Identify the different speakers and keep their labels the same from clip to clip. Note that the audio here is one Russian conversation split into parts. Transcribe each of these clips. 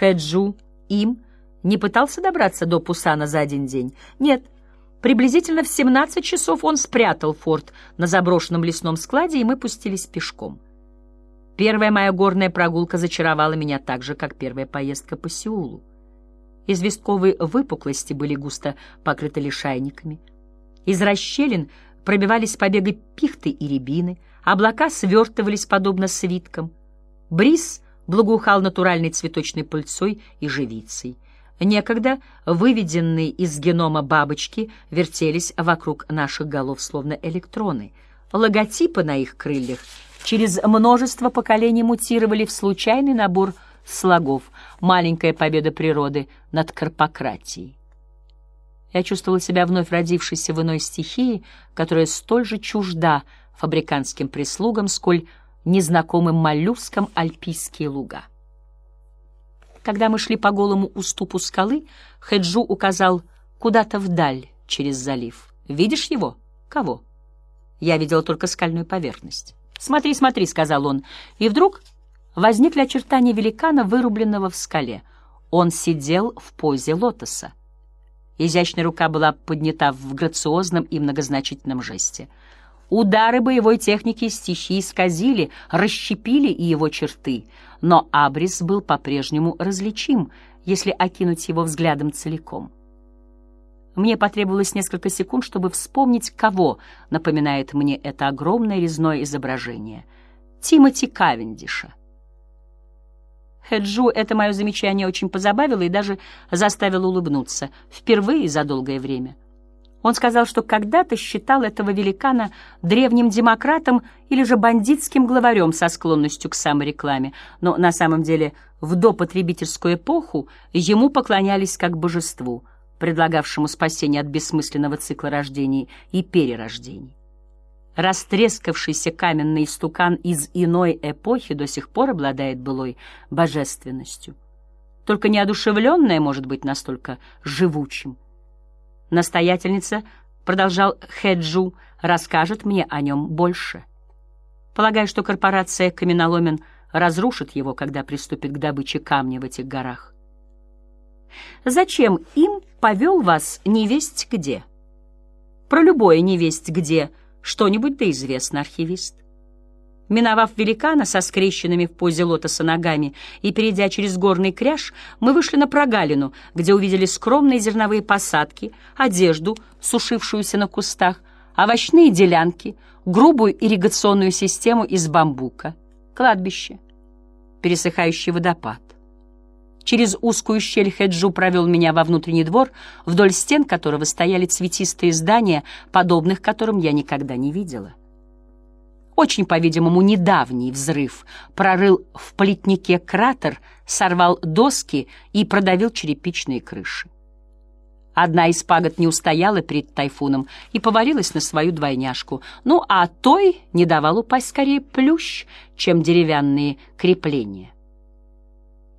Speaker 1: Хэджу им не пытался добраться до Пусана за один день? Нет. Приблизительно в 17 часов он спрятал форт на заброшенном лесном складе, и мы пустились пешком. Первая моя горная прогулка зачаровала меня так же, как первая поездка по Сеулу. Известковые выпуклости были густо покрыты лишайниками. Из расщелин пробивались побеги пихты и рябины, облака свертывались подобно свиткам. Бриз благоухал натуральной цветочной пыльцой и живицей. Некогда выведенные из генома бабочки вертелись вокруг наших голов, словно электроны. Логотипы на их крыльях через множество поколений мутировали в случайный набор слогов «Маленькая победа природы над карпократией». Я чувствовала себя вновь родившейся в иной стихии, которая столь же чужда фабриканским прислугам, сколь незнакомым моллюскам альпийские луга. Когда мы шли по голому уступу скалы, Хэджу указал куда-то вдаль через залив. «Видишь его? Кого?» Я видела только скальную поверхность. «Смотри, смотри», — сказал он. И вдруг возникли очертания великана, вырубленного в скале. Он сидел в позе лотоса. Изящная рука была поднята в грациозном и многозначительном жесте. Удары боевой техники стихии исказили, расщепили и его черты, но абрис был по-прежнему различим, если окинуть его взглядом целиком. Мне потребовалось несколько секунд, чтобы вспомнить, кого напоминает мне это огромное резное изображение. Тимоти Кавендиша. Хэджу это мое замечание очень позабавило и даже заставило улыбнуться, впервые за долгое время. Он сказал, что когда-то считал этого великана древним демократом или же бандитским главарем со склонностью к саморекламе, но на самом деле в допотребительскую эпоху ему поклонялись как божеству, предлагавшему спасение от бессмысленного цикла рождений и перерождений. Растрескавшийся каменный стукан из иной эпохи до сих пор обладает былой божественностью. Только неодушевленное может быть настолько живучим. Настоятельница, продолжал Хэджу, расскажет мне о нем больше. Полагаю, что корпорация «Каменоломен» разрушит его, когда приступит к добыче камня в этих горах. Зачем им повел вас невесть где? Про любое невесть где — что-нибудь да известно, архивист. Миновав великана со скрещенными в позе лотоса ногами и перейдя через горный кряж, мы вышли на прогалину, где увидели скромные зерновые посадки, одежду, сушившуюся на кустах, овощные делянки, грубую ирригационную систему из бамбука, кладбище, пересыхающий водопад. Через узкую щель Хеджу провел меня во внутренний двор, вдоль стен которого стояли цветистые здания, подобных которым я никогда не видела. Очень, по-видимому, недавний взрыв прорыл в плитнике кратер, сорвал доски и продавил черепичные крыши. Одна из пагод не устояла перед тайфуном и повалилась на свою двойняшку, ну а той не давал упасть скорее плющ, чем деревянные крепления.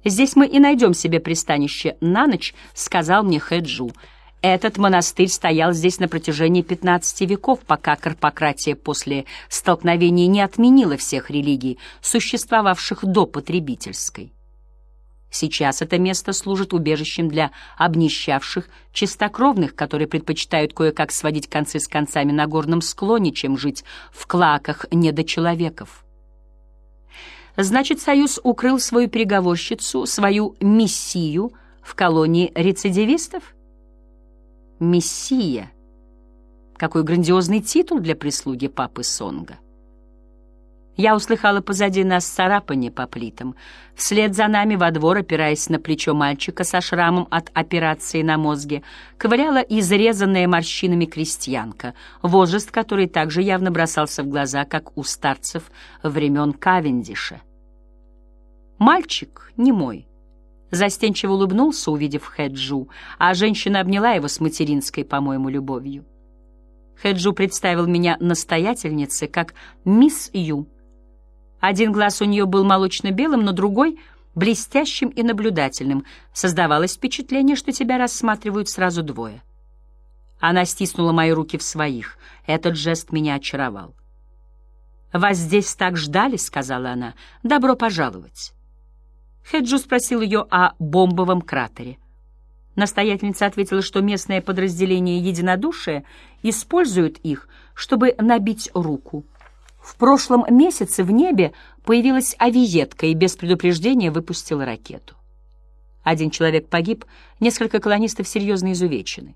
Speaker 1: «Здесь мы и найдем себе пристанище на ночь», — сказал мне Хэджу. Этот монастырь стоял здесь на протяжении 15 веков, пока карпократия после столкновений не отменила всех религий, существовавших до потребительской. Сейчас это место служит убежищем для обнищавших чистокровных, которые предпочитают кое-как сводить концы с концами на горном склоне, чем жить в клаках недочеловеков. Значит, Союз укрыл свою переговорщицу, свою мессию в колонии рецидивистов? Мессия. Какой грандиозный титул для прислуги папы Сонга. Я услыхала позади нас царапанье по плитам. Вслед за нами во двор, опираясь на плечо мальчика со шрамом от операции на мозге, ковыряла изрезанная морщинами крестьянка, возраст которой также явно бросался в глаза, как у старцев времен Кавендиша. Мальчик не мой. Застенчиво улыбнулся, увидев Хэджу, а женщина обняла его с материнской, по-моему, любовью. Хэджу представил меня настоятельнице как мисс Ю — один глаз у нее был молочно-белым, но другой — блестящим и наблюдательным. Создавалось впечатление, что тебя рассматривают сразу двое. Она стиснула мои руки в своих. Этот жест меня очаровал. «Вас здесь так ждали», — сказала она. «Добро пожаловать». Хеджу спросил ее о бомбовом кратере. Настоятельница ответила, что местное подразделение единодушия использует их, чтобы набить руку. В прошлом месяце в небе появилась авиетка и без предупреждения выпустила ракету. Один человек погиб, несколько колонистов серьезно изувечены.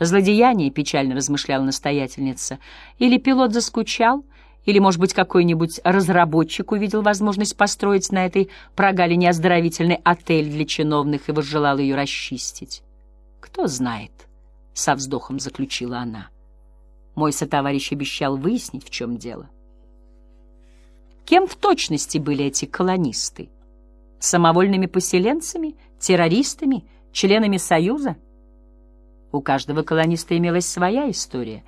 Speaker 1: Злодеяние, печально размышляла настоятельница, или пилот заскучал, или, может быть, какой-нибудь разработчик увидел возможность построить на этой прогалине оздоровительный отель для чиновных и возжелал ее расчистить. Кто знает, — со вздохом заключила она. Мой сотоварищ обещал выяснить, в чем дело. Кем в точности были эти колонисты? Самовольными поселенцами, террористами, членами Союза? У каждого колониста имелась своя история.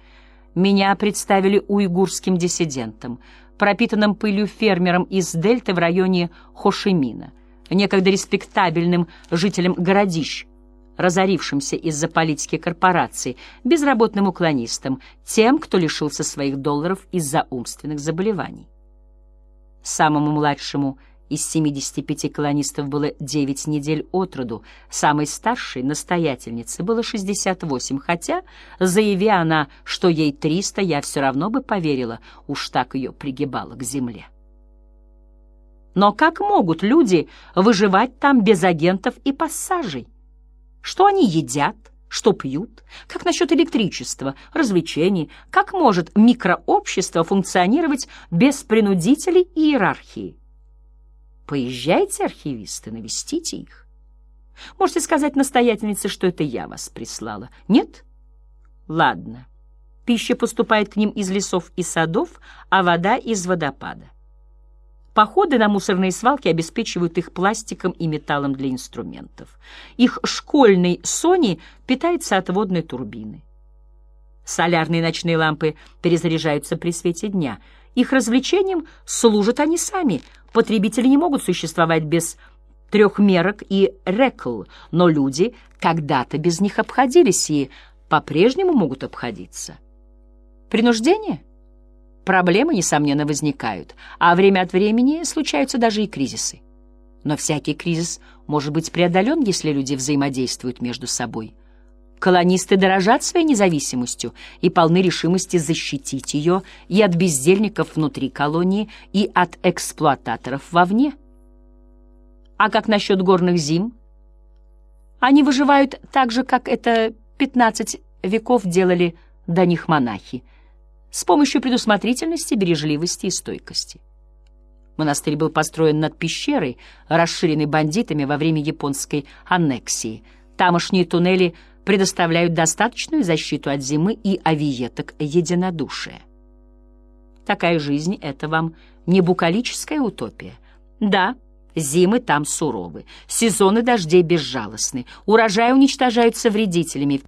Speaker 1: Меня представили уйгурским диссидентом, пропитанным пылью фермером из Дельты в районе Хошимина, некогда респектабельным жителем городищ, разорившимся из-за политики корпораций, безработным уклонистом, тем, кто лишился своих долларов из-за умственных заболеваний. Самому младшему — из 75 колонистов было 9 недель от роду, самой старшей, настоятельнице, было 68, хотя, заяви она, что ей 300, я все равно бы поверила, уж так ее пригибало к земле. Но как могут люди выживать там без агентов и пассажей? Что они едят? Что пьют? Как насчет электричества, развлечений? Как может микрообщество функционировать без принудителей и иерархии? Поезжайте, архивисты, навестите их. Можете сказать настоятельнице, что это я вас прислала. Нет? Ладно. Пища поступает к ним из лесов и садов, а вода — из водопада. Походы на мусорные свалки обеспечивают их пластиком и металлом для инструментов. Их школьный Сони питается от водной турбины. Солярные ночные лампы перезаряжаются при свете дня. Их развлечением служат они сами — Потребители не могут существовать без трехмерок и рекл, но люди когда-то без них обходились и по-прежнему могут обходиться. Принуждение? Проблемы, несомненно, возникают, а время от времени случаются даже и кризисы. Но всякий кризис может быть преодолен, если люди взаимодействуют между собой. Колонисты дорожат своей независимостью и полны решимости защитить ее и от бездельников внутри колонии, и от эксплуататоров вовне. А как насчет горных зим? Они выживают так же, как это 15 веков делали до них монахи, с помощью предусмотрительности, бережливости и стойкости. Монастырь был построен над пещерой, расширенной бандитами во время японской аннексии. Тамошние туннели – предоставляют достаточную защиту от зимы и авиеток единодушия. Такая жизнь — это вам не букалическая утопия. Да, зимы там суровы, сезоны дождей безжалостны, урожай уничтожаются вредителями.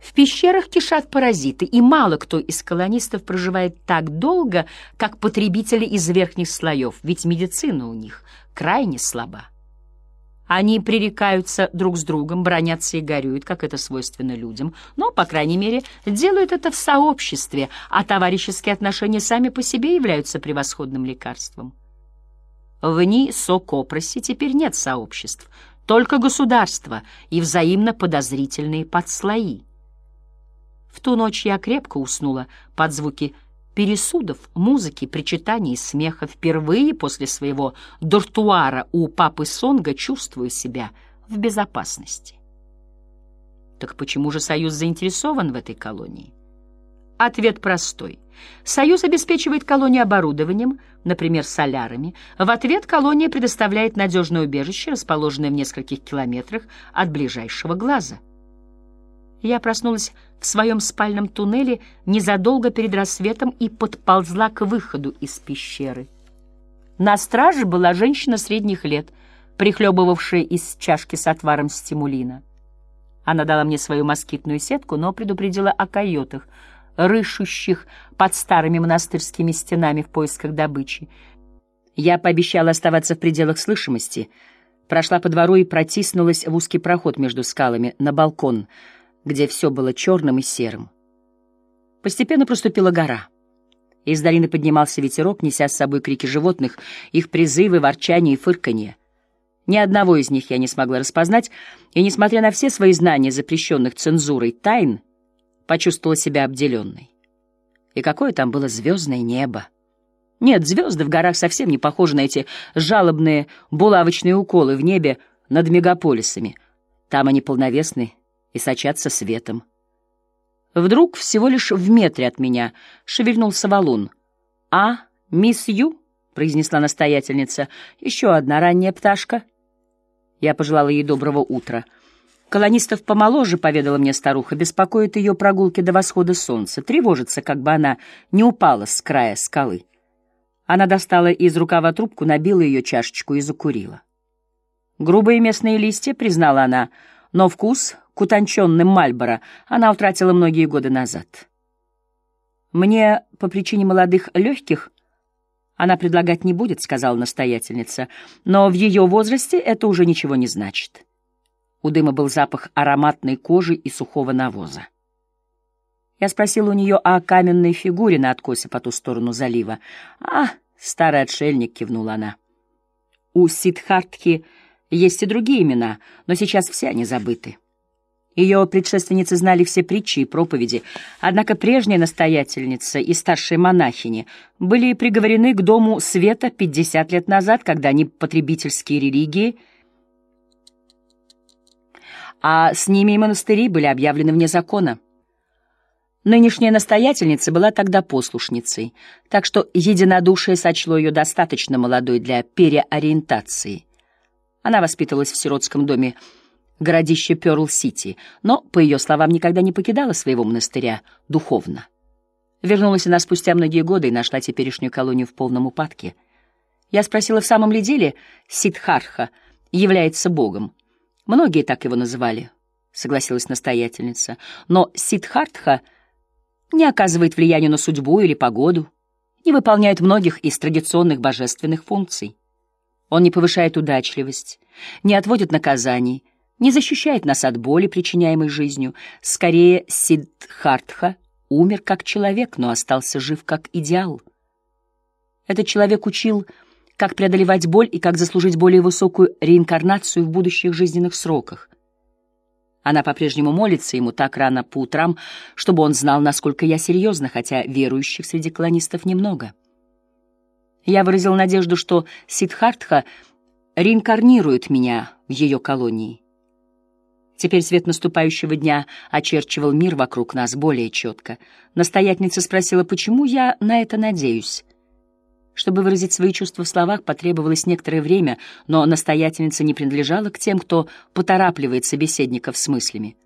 Speaker 1: В пещерах кишат паразиты, и мало кто из колонистов проживает так долго, как потребители из верхних слоев, ведь медицина у них крайне слаба. Они пререкаются друг с другом, бронятся и горюют, как это свойственно людям, но, по крайней мере, делают это в сообществе, а товарищеские отношения сами по себе являются превосходным лекарством. В ней Сокопроси теперь нет сообществ, только государства и взаимно подозрительные подслои. В ту ночь я крепко уснула под звуки пересудов, музыки, причитаний и смеха впервые после своего дортуара у папы Сонга чувствую себя в безопасности. Так почему же Союз заинтересован в этой колонии? Ответ простой. Союз обеспечивает колонию оборудованием, например, солярами. В ответ колония предоставляет надежное убежище, расположенное в нескольких километрах от ближайшего глаза — я проснулась в своем спальном туннеле незадолго перед рассветом и подползла к выходу из пещеры. На страже была женщина средних лет, прихлебывавшая из чашки с отваром стимулина. Она дала мне свою москитную сетку, но предупредила о койотах, рыщущих под старыми монастырскими стенами в поисках добычи. Я пообещала оставаться в пределах слышимости, прошла по двору и протиснулась в узкий проход между скалами на балкон — где все было черным и серым. Постепенно проступила гора. Из долины поднимался ветерок, неся с собой крики животных, их призывы, ворчание и фырканье. Ни одного из них я не смогла распознать, и, несмотря на все свои знания запрещенных цензурой тайн, почувствовала себя обделенной. И какое там было звездное небо! Нет, звезды в горах совсем не похожи на эти жалобные булавочные уколы в небе над мегаполисами. Там они полновесны и сочатся светом. Вдруг, всего лишь в метре от меня, шевельнулся валун. «А, мисс Ю?» — произнесла настоятельница. «Еще одна ранняя пташка». Я пожелала ей доброго утра. Колонистов помоложе, поведала мне старуха, беспокоит ее прогулки до восхода солнца, тревожится, как бы она не упала с края скалы. Она достала из рукава трубку, набила ее чашечку и закурила. Грубые местные листья, признала она, но вкус к утонченным Мальборо она утратила многие годы назад. Мне по причине молодых легких она предлагать не будет, сказала настоятельница, но в ее возрасте это уже ничего не значит. У дыма был запах ароматной кожи и сухого навоза. Я спросила у нее о каменной фигуре на откосе по ту сторону залива. «А, старый отшельник», — кивнула она. У Сидхартхи есть и другие имена, но сейчас все они забыты. Ее предшественницы знали все притчи и проповеди, однако прежняя настоятельница и старшие монахини были приговорены к Дому Света 50 лет назад, когда они потребительские религии, а с ними и монастыри были объявлены вне закона. Нынешняя настоятельница была тогда послушницей, так что единодушие сочло ее достаточно молодой для переориентации — она воспитывалась в сиротском доме городище Пёрл-Сити, но, по ее словам, никогда не покидала своего монастыря духовно. Вернулась она спустя многие годы и нашла теперешнюю колонию в полном упадке. Я спросила, в самом ли деле Сидхарха является богом. Многие так его называли, согласилась настоятельница. Но Сидхартха не оказывает влияния на судьбу или погоду, не выполняет многих из традиционных божественных функций. Он не повышает удачливость, не отводит наказаний, не защищает нас от боли, причиняемой жизнью. Скорее, Сиддхартха умер как человек, но остался жив как идеал. Этот человек учил, как преодолевать боль и как заслужить более высокую реинкарнацию в будущих жизненных сроках. Она по-прежнему молится ему так рано по утрам, чтобы он знал, насколько я серьезна, хотя верующих среди колонистов немного. Я выразил надежду, что Сидхартха реинкарнирует меня в ее колонии. Теперь свет наступающего дня очерчивал мир вокруг нас более четко. Настоятельница спросила, почему я на это надеюсь. Чтобы выразить свои чувства в словах, потребовалось некоторое время, но настоятельница не принадлежала к тем, кто поторапливает собеседников с мыслями.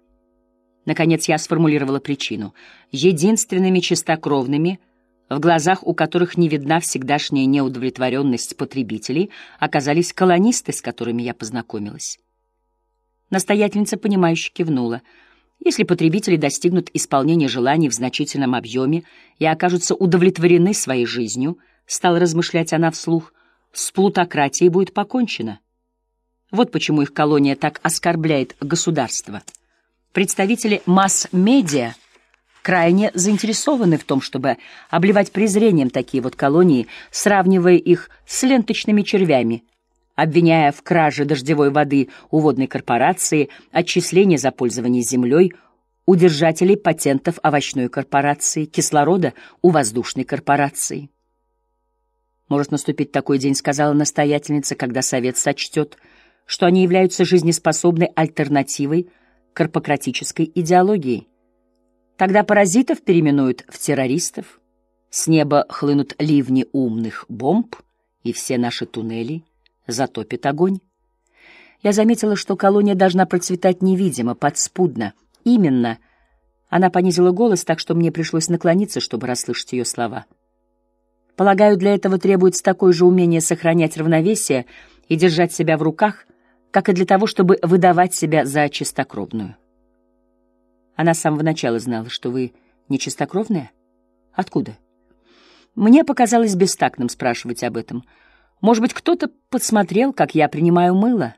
Speaker 1: Наконец я сформулировала причину. Единственными чистокровными — в глазах у которых не видна всегдашняя неудовлетворенность потребителей, оказались колонисты, с которыми я познакомилась. Настоятельница, понимающе кивнула. Если потребители достигнут исполнения желаний в значительном объеме и окажутся удовлетворены своей жизнью, стала размышлять она вслух, с плутократией будет покончено. Вот почему их колония так оскорбляет государство. Представители масс-медиа — крайне заинтересованы в том, чтобы обливать презрением такие вот колонии, сравнивая их с ленточными червями, обвиняя в краже дождевой воды у водной корпорации, отчисления за пользование землей, у держателей патентов овощной корпорации, кислорода у воздушной корпорации. Может наступить такой день, сказала настоятельница, когда Совет сочтет, что они являются жизнеспособной альтернативой корпократической идеологии. Тогда паразитов переименуют в террористов, с неба хлынут ливни умных бомб, и все наши туннели затопит огонь. Я заметила, что колония должна процветать невидимо, подспудно. Именно. Она понизила голос, так что мне пришлось наклониться, чтобы расслышать ее слова. Полагаю, для этого требуется такое же умение сохранять равновесие и держать себя в руках, как и для того, чтобы выдавать себя за чистокровную. Она с самого начала знала, что вы не чистокровная? Откуда? Мне показалось бестактным спрашивать об этом. Может быть, кто-то подсмотрел, как я принимаю мыло?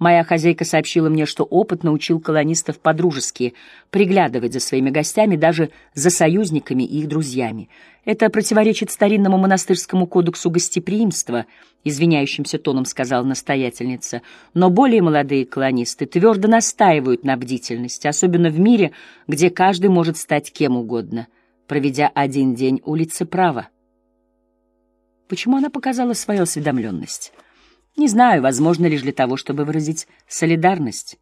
Speaker 1: Моя хозяйка сообщила мне, что опыт научил колонистов по-дружески приглядывать за своими гостями, даже за союзниками и их друзьями. Это противоречит старинному монастырскому кодексу гостеприимства, извиняющимся тоном сказала настоятельница. Но более молодые колонисты твердо настаивают на бдительности, особенно в мире, где каждый может стать кем угодно, проведя один день улицы права. Почему она показала свою осведомленность? Не знаю, возможно лишь для того, чтобы выразить солидарность.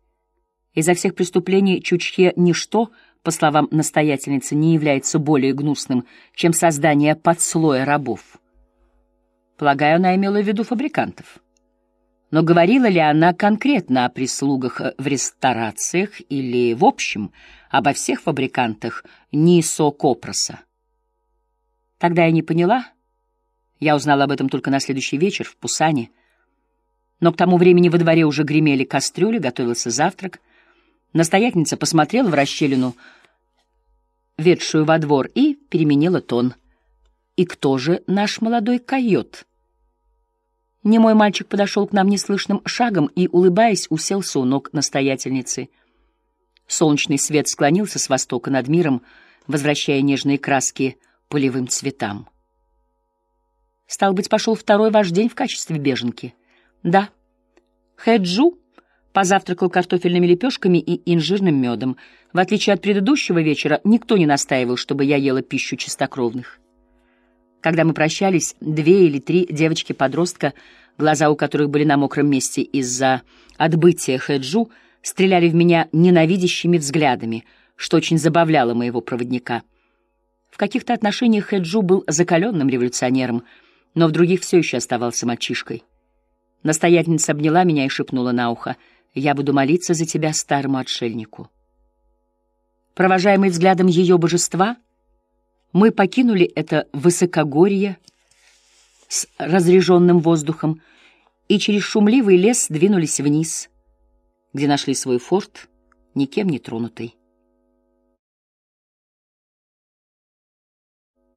Speaker 1: Изо всех преступлений Чучхе ничто, по словам настоятельницы, не является более гнусным, чем создание подслоя рабов. Полагаю, она имела в виду фабрикантов. Но говорила ли она конкретно о прислугах в ресторациях или, в общем, обо всех фабрикантах Нисо Копроса? Тогда я не поняла. Я узнала об этом только на следующий вечер в Пусане — но к тому времени во дворе уже гремели кастрюли, готовился завтрак. Настоятельница посмотрела в расщелину, ведшую во двор, и переменила тон. «И кто же наш молодой койот?» Немой мальчик подошел к нам неслышным шагом и, улыбаясь, уселся у ног настоятельницы. Солнечный свет склонился с востока над миром, возвращая нежные краски полевым цветам. Стал быть, пошел второй ваш день в качестве беженки — да. Хэджу позавтракал картофельными лепешками и инжирным медом. В отличие от предыдущего вечера, никто не настаивал, чтобы я ела пищу чистокровных. Когда мы прощались, две или три девочки-подростка, глаза у которых были на мокром месте из-за отбытия Хэджу, стреляли в меня ненавидящими взглядами, что очень забавляло моего проводника. В каких-то отношениях Хэджу был закаленным революционером, но в других все еще оставался мальчишкой. Настоятельница обняла меня и шепнула на ухо, «Я буду молиться за тебя, старому отшельнику». Провожаемый взглядом ее божества, мы покинули это высокогорье с разреженным воздухом и через шумливый лес двинулись вниз, где нашли свой форт, никем не тронутый.